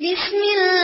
بسم الله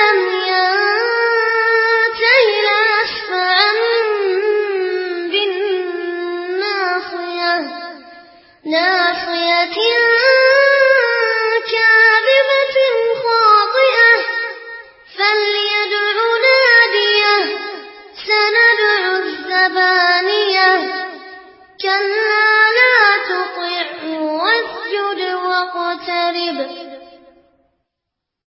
لم ينته لأشفعا بالناصية ناصية كاذبة خاطئة. فليدع نادية سندع الزبانية. كلا لا تطع واسجد واقترب.